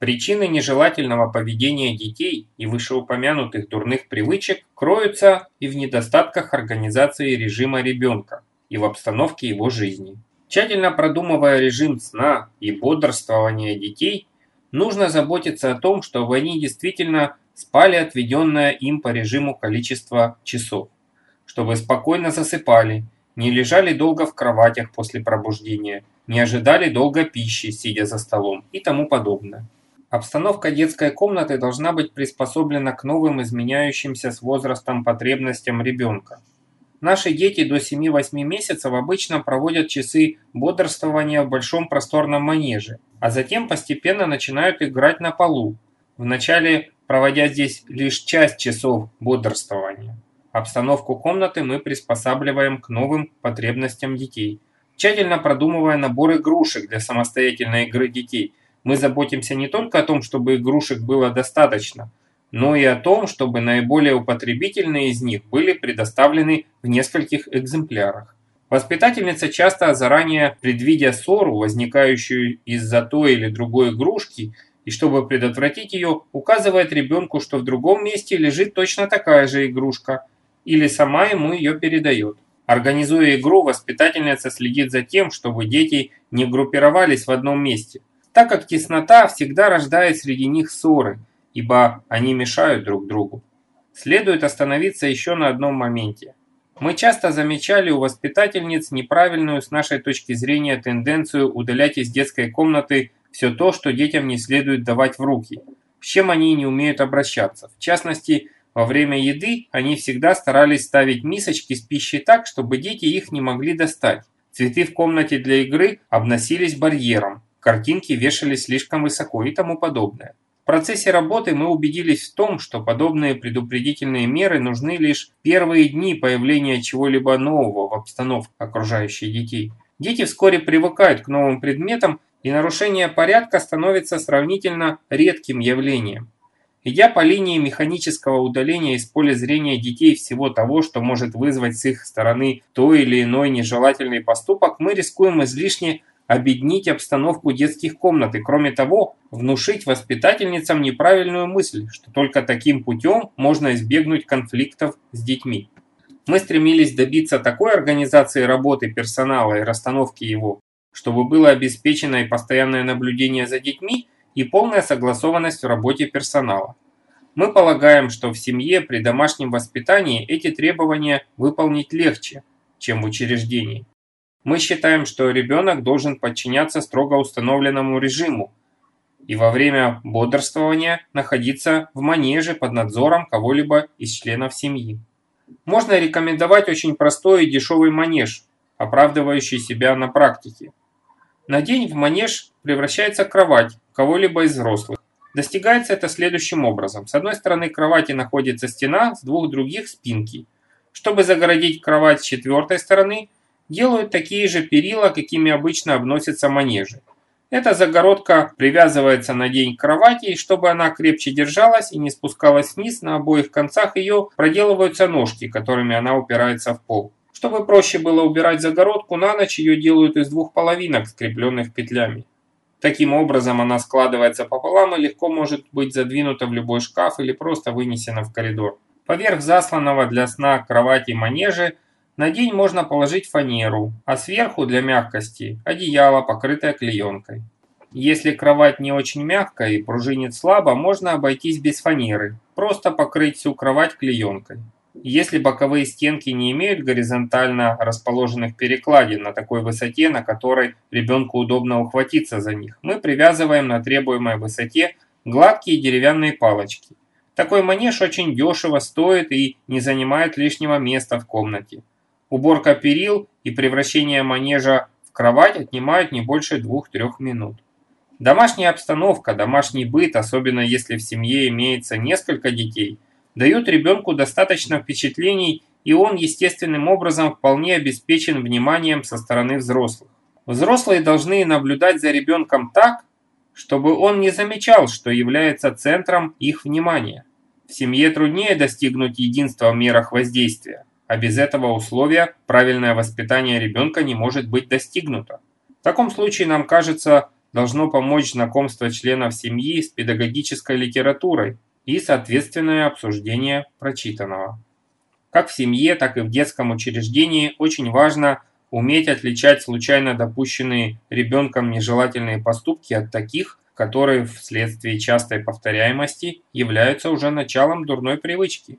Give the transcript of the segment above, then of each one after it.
Причины нежелательного поведения детей и вышеупомянутых дурных привычек кроются и в недостатках организации режима ребенка, и в обстановке его жизни. Тщательно продумывая режим сна и бодрствования детей, нужно заботиться о том, чтобы они действительно спали отведенное им по режиму количество часов, чтобы спокойно засыпали, не лежали долго в кроватях после пробуждения, не ожидали долго пищи, сидя за столом и тому подобное. Обстановка детской комнаты должна быть приспособлена к новым изменяющимся с возрастом потребностям ребенка. Наши дети до 7-8 месяцев обычно проводят часы бодрствования в большом просторном манеже, а затем постепенно начинают играть на полу, вначале проводя здесь лишь часть часов бодрствования. Обстановку комнаты мы приспосабливаем к новым потребностям детей, тщательно продумывая набор игрушек для самостоятельной игры детей – мы заботимся не только о том, чтобы игрушек было достаточно, но и о том, чтобы наиболее употребительные из них были предоставлены в нескольких экземплярах. Воспитательница часто заранее предвидя ссору, возникающую из-за той или другой игрушки, и чтобы предотвратить ее, указывает ребенку, что в другом месте лежит точно такая же игрушка, или сама ему ее передает. Организуя игру, воспитательница следит за тем, чтобы дети не группировались в одном месте, так как теснота всегда рождает среди них ссоры, ибо они мешают друг другу. Следует остановиться еще на одном моменте. Мы часто замечали у воспитательниц неправильную с нашей точки зрения тенденцию удалять из детской комнаты все то, что детям не следует давать в руки, с чем они не умеют обращаться. В частности, во время еды они всегда старались ставить мисочки с пищей так, чтобы дети их не могли достать. Цветы в комнате для игры обносились барьером, картинки вешались слишком высоко и тому подобное. В процессе работы мы убедились в том, что подобные предупредительные меры нужны лишь первые дни появления чего-либо нового в обстановке окружающей детей. Дети вскоре привыкают к новым предметам, и нарушение порядка становится сравнительно редким явлением. Идя по линии механического удаления из поля зрения детей всего того, что может вызвать с их стороны той или иной нежелательный поступок, мы рискуем излишне обеднить обстановку детских комнат и, кроме того, внушить воспитательницам неправильную мысль, что только таким путем можно избегнуть конфликтов с детьми. Мы стремились добиться такой организации работы персонала и расстановки его, чтобы было обеспечено и постоянное наблюдение за детьми, и полная согласованность в работе персонала. Мы полагаем, что в семье при домашнем воспитании эти требования выполнить легче, чем в учреждении. Мы считаем, что ребенок должен подчиняться строго установленному режиму и во время бодрствования находиться в манеже под надзором кого-либо из членов семьи. Можно рекомендовать очень простой и дешевый манеж, оправдывающий себя на практике. На день в манеж превращается кровать кого-либо из взрослых. Достигается это следующим образом. С одной стороны кровати находится стена, с двух других спинки. Чтобы загородить кровать с четвертой стороны – делают такие же перила, какими обычно обносятся манежи. Эта загородка привязывается на день к кровати, и чтобы она крепче держалась и не спускалась вниз, на обоих концах ее проделываются ножки, которыми она упирается в пол. Чтобы проще было убирать загородку, на ночь ее делают из двух половинок, скрепленных петлями. Таким образом она складывается пополам и легко может быть задвинута в любой шкаф или просто вынесена в коридор. Поверх засланного для сна кровати манежи на день можно положить фанеру, а сверху для мягкости одеяло, покрытое клеенкой. Если кровать не очень мягкая и пружинит слабо, можно обойтись без фанеры, просто покрыть всю кровать клеенкой. Если боковые стенки не имеют горизонтально расположенных перекладин на такой высоте, на которой ребенку удобно ухватиться за них, мы привязываем на требуемой высоте гладкие деревянные палочки. Такой манеж очень дешево стоит и не занимает лишнего места в комнате. Уборка перил и превращение манежа в кровать отнимают не больше 2-3 минут. Домашняя обстановка, домашний быт, особенно если в семье имеется несколько детей, дают ребенку достаточно впечатлений, и он естественным образом вполне обеспечен вниманием со стороны взрослых. Взрослые должны наблюдать за ребенком так, чтобы он не замечал, что является центром их внимания. В семье труднее достигнуть единства в мерах воздействия а без этого условия правильное воспитание ребенка не может быть достигнуто. В таком случае нам кажется должно помочь знакомство членов семьи с педагогической литературой и соответственное обсуждение прочитанного. Как в семье, так и в детском учреждении очень важно уметь отличать случайно допущенные ребенком нежелательные поступки от таких, которые вследствие частой повторяемости являются уже началом дурной привычки.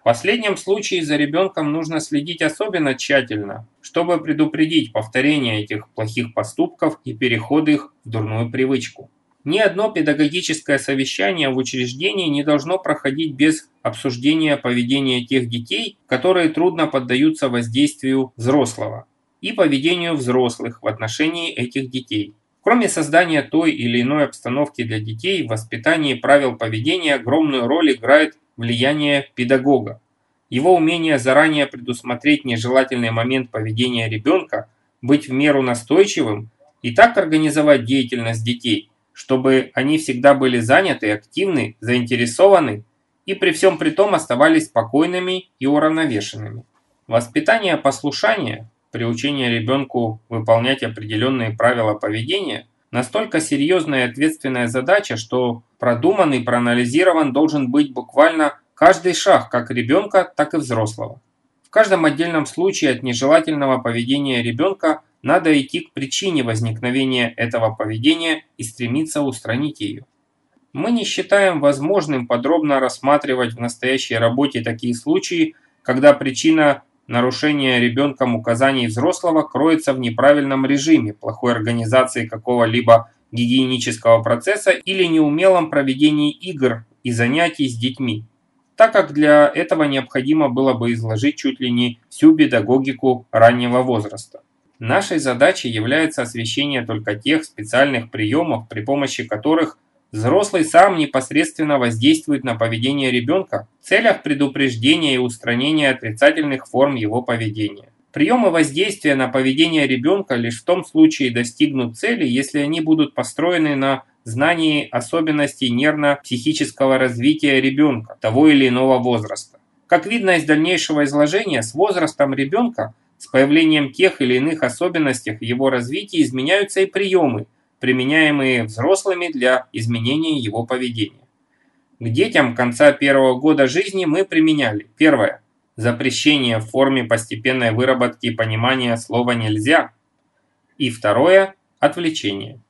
В последнем случае за ребенком нужно следить особенно тщательно, чтобы предупредить повторение этих плохих поступков и переход их в дурную привычку. Ни одно педагогическое совещание в учреждении не должно проходить без обсуждения поведения тех детей, которые трудно поддаются воздействию взрослого, и поведению взрослых в отношении этих детей. Кроме создания той или иной обстановки для детей, в воспитании правил поведения огромную роль играет влияние педагога. Его умение заранее предусмотреть нежелательный момент поведения ребенка, быть в меру настойчивым и так организовать деятельность детей, чтобы они всегда были заняты, активны, заинтересованы и при всем при том оставались спокойными и уравновешенными. Воспитание послушания, приучение ребенку выполнять определенные правила поведения – настолько серьезная и ответственная задача, что продуман и проанализирован должен быть буквально каждый шаг как ребенка, так и взрослого. В каждом отдельном случае от нежелательного поведения ребенка надо идти к причине возникновения этого поведения и стремиться устранить ее. Мы не считаем возможным подробно рассматривать в настоящей работе такие случаи, когда причина нарушения ребенком указаний взрослого кроется в неправильном режиме, плохой организации какого-либо гигиенического процесса или неумелом проведении игр и занятий с детьми, так как для этого необходимо было бы изложить чуть ли не всю педагогику раннего возраста. Нашей задачей является освещение только тех специальных приемов, при помощи которых Взрослый сам непосредственно воздействует на поведение ребенка в целях предупреждения и устранения отрицательных форм его поведения. Приемы воздействия на поведение ребенка лишь в том случае достигнут цели, если они будут построены на знании особенностей нервно-психического развития ребенка того или иного возраста. Как видно из дальнейшего изложения, с возрастом ребенка, с появлением тех или иных особенностей в его развитии изменяются и приемы – применяемые взрослыми для изменения его поведения. К детям конца первого года жизни мы применяли первое – запрещение в форме постепенной выработки понимания слова «нельзя» и второе – отвлечение.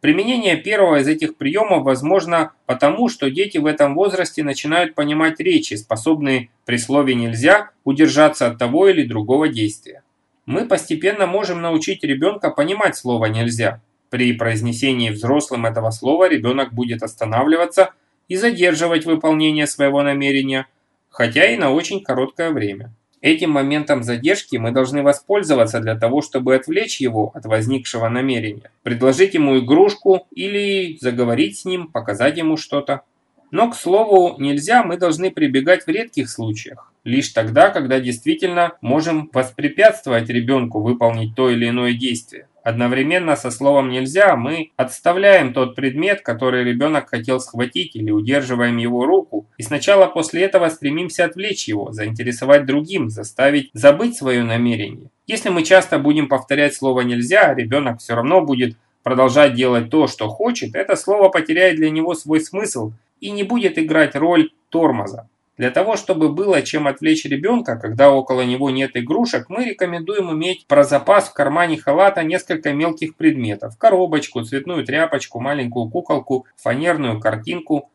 Применение первого из этих приемов возможно потому, что дети в этом возрасте начинают понимать речи, способные при слове «нельзя» удержаться от того или другого действия. Мы постепенно можем научить ребенка понимать слово «нельзя», при произнесении взрослым этого слова ребенок будет останавливаться и задерживать выполнение своего намерения, хотя и на очень короткое время. Этим моментом задержки мы должны воспользоваться для того, чтобы отвлечь его от возникшего намерения, предложить ему игрушку или заговорить с ним, показать ему что-то. Но, к слову, нельзя, мы должны прибегать в редких случаях. Лишь тогда, когда действительно можем воспрепятствовать ребенку выполнить то или иное действие. Одновременно со словом «нельзя» мы отставляем тот предмет, который ребенок хотел схватить или удерживаем его руку, и сначала после этого стремимся отвлечь его, заинтересовать другим, заставить забыть свое намерение. Если мы часто будем повторять слово «нельзя», ребенок все равно будет продолжать делать то, что хочет, это слово потеряет для него свой смысл и не будет играть роль тормоза. Для того, чтобы было чем отвлечь ребенка, когда около него нет игрушек, мы рекомендуем иметь про запас в кармане халата несколько мелких предметов. Коробочку, цветную тряпочку, маленькую куколку, фанерную картинку.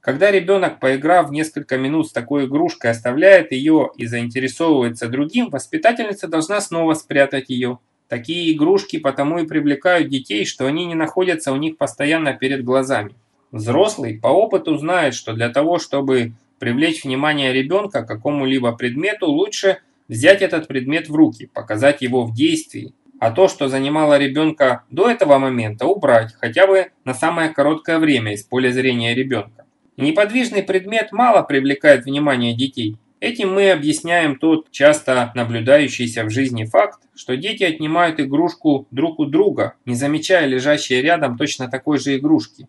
Когда ребенок, поиграв несколько минут с такой игрушкой, оставляет ее и заинтересовывается другим, воспитательница должна снова спрятать ее. Такие игрушки потому и привлекают детей, что они не находятся у них постоянно перед глазами. Взрослый по опыту знает, что для того, чтобы привлечь внимание ребенка к какому-либо предмету, лучше взять этот предмет в руки, показать его в действии, а то, что занимало ребенка до этого момента, убрать, хотя бы на самое короткое время из поля зрения ребенка. Неподвижный предмет мало привлекает внимание детей. Этим мы объясняем тот часто наблюдающийся в жизни факт, что дети отнимают игрушку друг у друга, не замечая лежащей рядом точно такой же игрушки.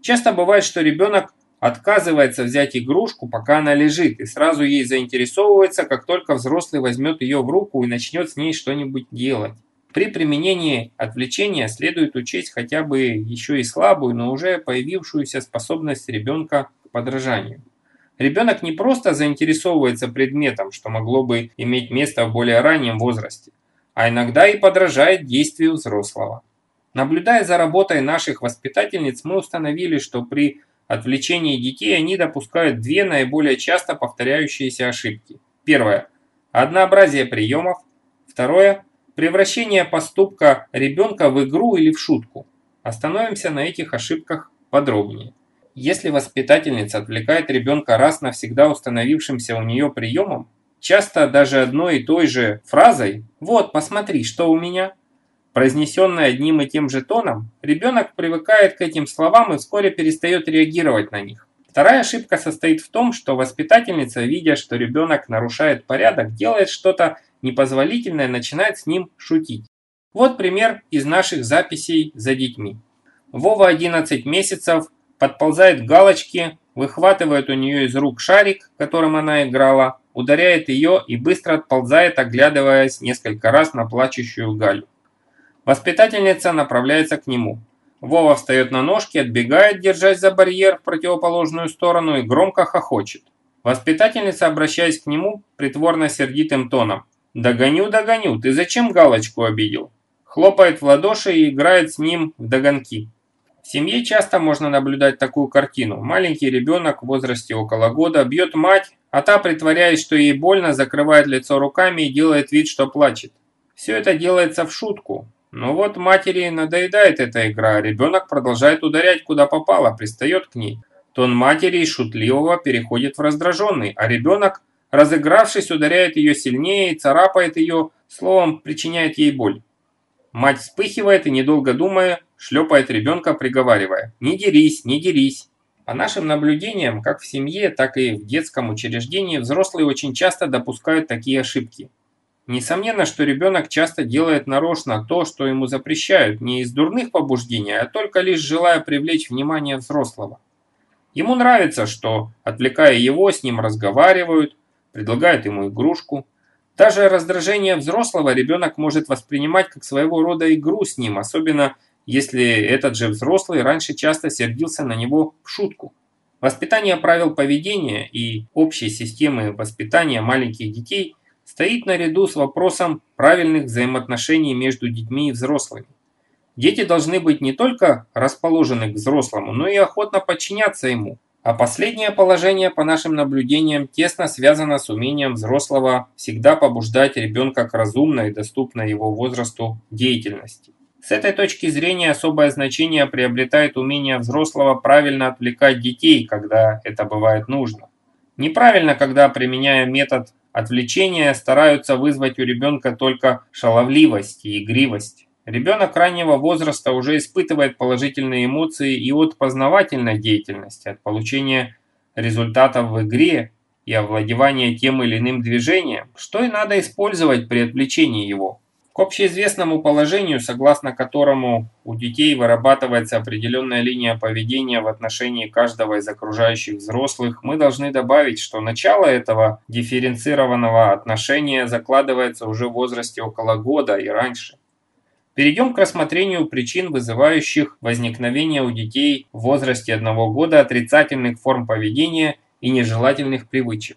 Часто бывает, что ребенок отказывается взять игрушку, пока она лежит, и сразу ей заинтересовывается, как только взрослый возьмет ее в руку и начнет с ней что-нибудь делать. При применении отвлечения следует учесть хотя бы еще и слабую, но уже появившуюся способность ребенка к подражанию. Ребенок не просто заинтересовывается предметом, что могло бы иметь место в более раннем возрасте, а иногда и подражает действию взрослого. Наблюдая за работой наших воспитательниц, мы установили, что при отвлечении детей они допускают две наиболее часто повторяющиеся ошибки. Первое – однообразие приемов. Второе – превращение поступка ребенка в игру или в шутку. Остановимся на этих ошибках подробнее. Если воспитательница отвлекает ребенка раз навсегда установившимся у нее приемом, часто даже одной и той же фразой «Вот, посмотри, что у меня», произнесенной одним и тем же тоном, ребенок привыкает к этим словам и вскоре перестает реагировать на них. Вторая ошибка состоит в том, что воспитательница, видя, что ребенок нарушает порядок, делает что-то непозволительное, начинает с ним шутить. Вот пример из наших записей за детьми. Вова 11 месяцев подползает к галочке, выхватывает у нее из рук шарик, которым она играла, ударяет ее и быстро отползает, оглядываясь несколько раз на плачущую Галю. Воспитательница направляется к нему. Вова встает на ножки, отбегает, держась за барьер в противоположную сторону и громко хохочет. Воспитательница, обращаясь к нему, притворно сердитым тоном. «Догоню, догоню, ты зачем галочку обидел?» Хлопает в ладоши и играет с ним в догонки. В семье часто можно наблюдать такую картину. Маленький ребенок в возрасте около года бьет мать, а та, притворяясь, что ей больно, закрывает лицо руками и делает вид, что плачет. Все это делается в шутку. Но вот матери надоедает эта игра, ребенок продолжает ударять куда попало, пристает к ней. Тон матери из шутливого переходит в раздраженный, а ребенок, разыгравшись, ударяет ее сильнее царапает ее, словом, причиняет ей боль. Мать вспыхивает и, недолго думая, шлепает ребенка, приговаривая «Не дерись, не дерись». По нашим наблюдениям, как в семье, так и в детском учреждении, взрослые очень часто допускают такие ошибки. Несомненно, что ребенок часто делает нарочно то, что ему запрещают, не из дурных побуждений, а только лишь желая привлечь внимание взрослого. Ему нравится, что, отвлекая его, с ним разговаривают, предлагают ему игрушку. Даже раздражение взрослого ребенок может воспринимать как своего рода игру с ним, особенно если этот же взрослый раньше часто сердился на него в шутку. Воспитание правил поведения и общей системы воспитания маленьких детей стоит наряду с вопросом правильных взаимоотношений между детьми и взрослыми. Дети должны быть не только расположены к взрослому, но и охотно подчиняться ему. А последнее положение, по нашим наблюдениям, тесно связано с умением взрослого всегда побуждать ребенка к разумной и доступной его возрасту деятельности. С этой точки зрения особое значение приобретает умение взрослого правильно отвлекать детей, когда это бывает нужно. Неправильно, когда, применяя метод отвлечения, стараются вызвать у ребенка только шаловливость и игривость. Ребенок раннего возраста уже испытывает положительные эмоции и от познавательной деятельности, от получения результатов в игре и овладевания тем или иным движением, что и надо использовать при отвлечении его. К общеизвестному положению, согласно которому у детей вырабатывается определенная линия поведения в отношении каждого из окружающих взрослых, мы должны добавить, что начало этого дифференцированного отношения закладывается уже в возрасте около года и раньше. Перейдем к рассмотрению причин, вызывающих возникновение у детей в возрасте одного года отрицательных форм поведения и нежелательных привычек.